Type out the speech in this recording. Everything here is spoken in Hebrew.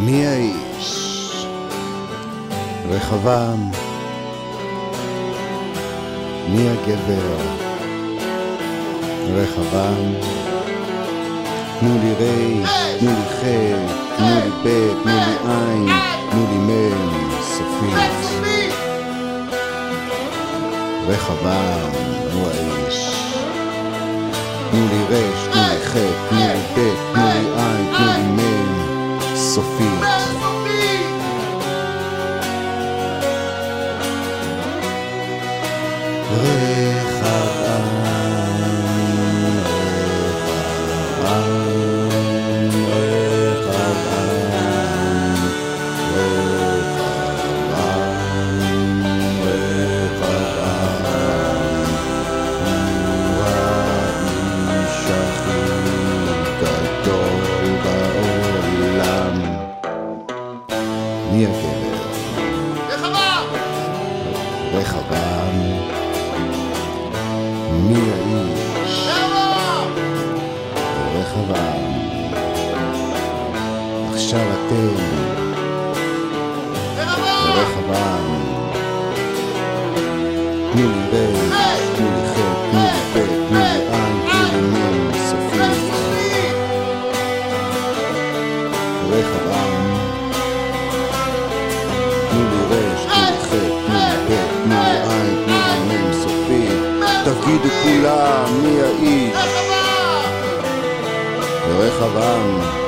מי האיש? רחבעם. מי הגבר? רחבעם. תנו לי ריש, תנו לי חטא, תנו לי בית, תנו לי עין, תנו לי מם, סופית. רחבעם הוא האיש. תנו לי רש, תנו לי חטא, תנו לי בית, תנו לי עין, רחבעם, רחבעם, רחבעם, רחבעם, מי האיש? רחבעם. עכשיו אתם, רחבעם. תנו לי רייש, תנו לי חטא, תנו לי בית, תנו לי עין, תנו לי מם, סופית. רחבעם. תנו לי תגידו כולם מי האיש. רחבעם.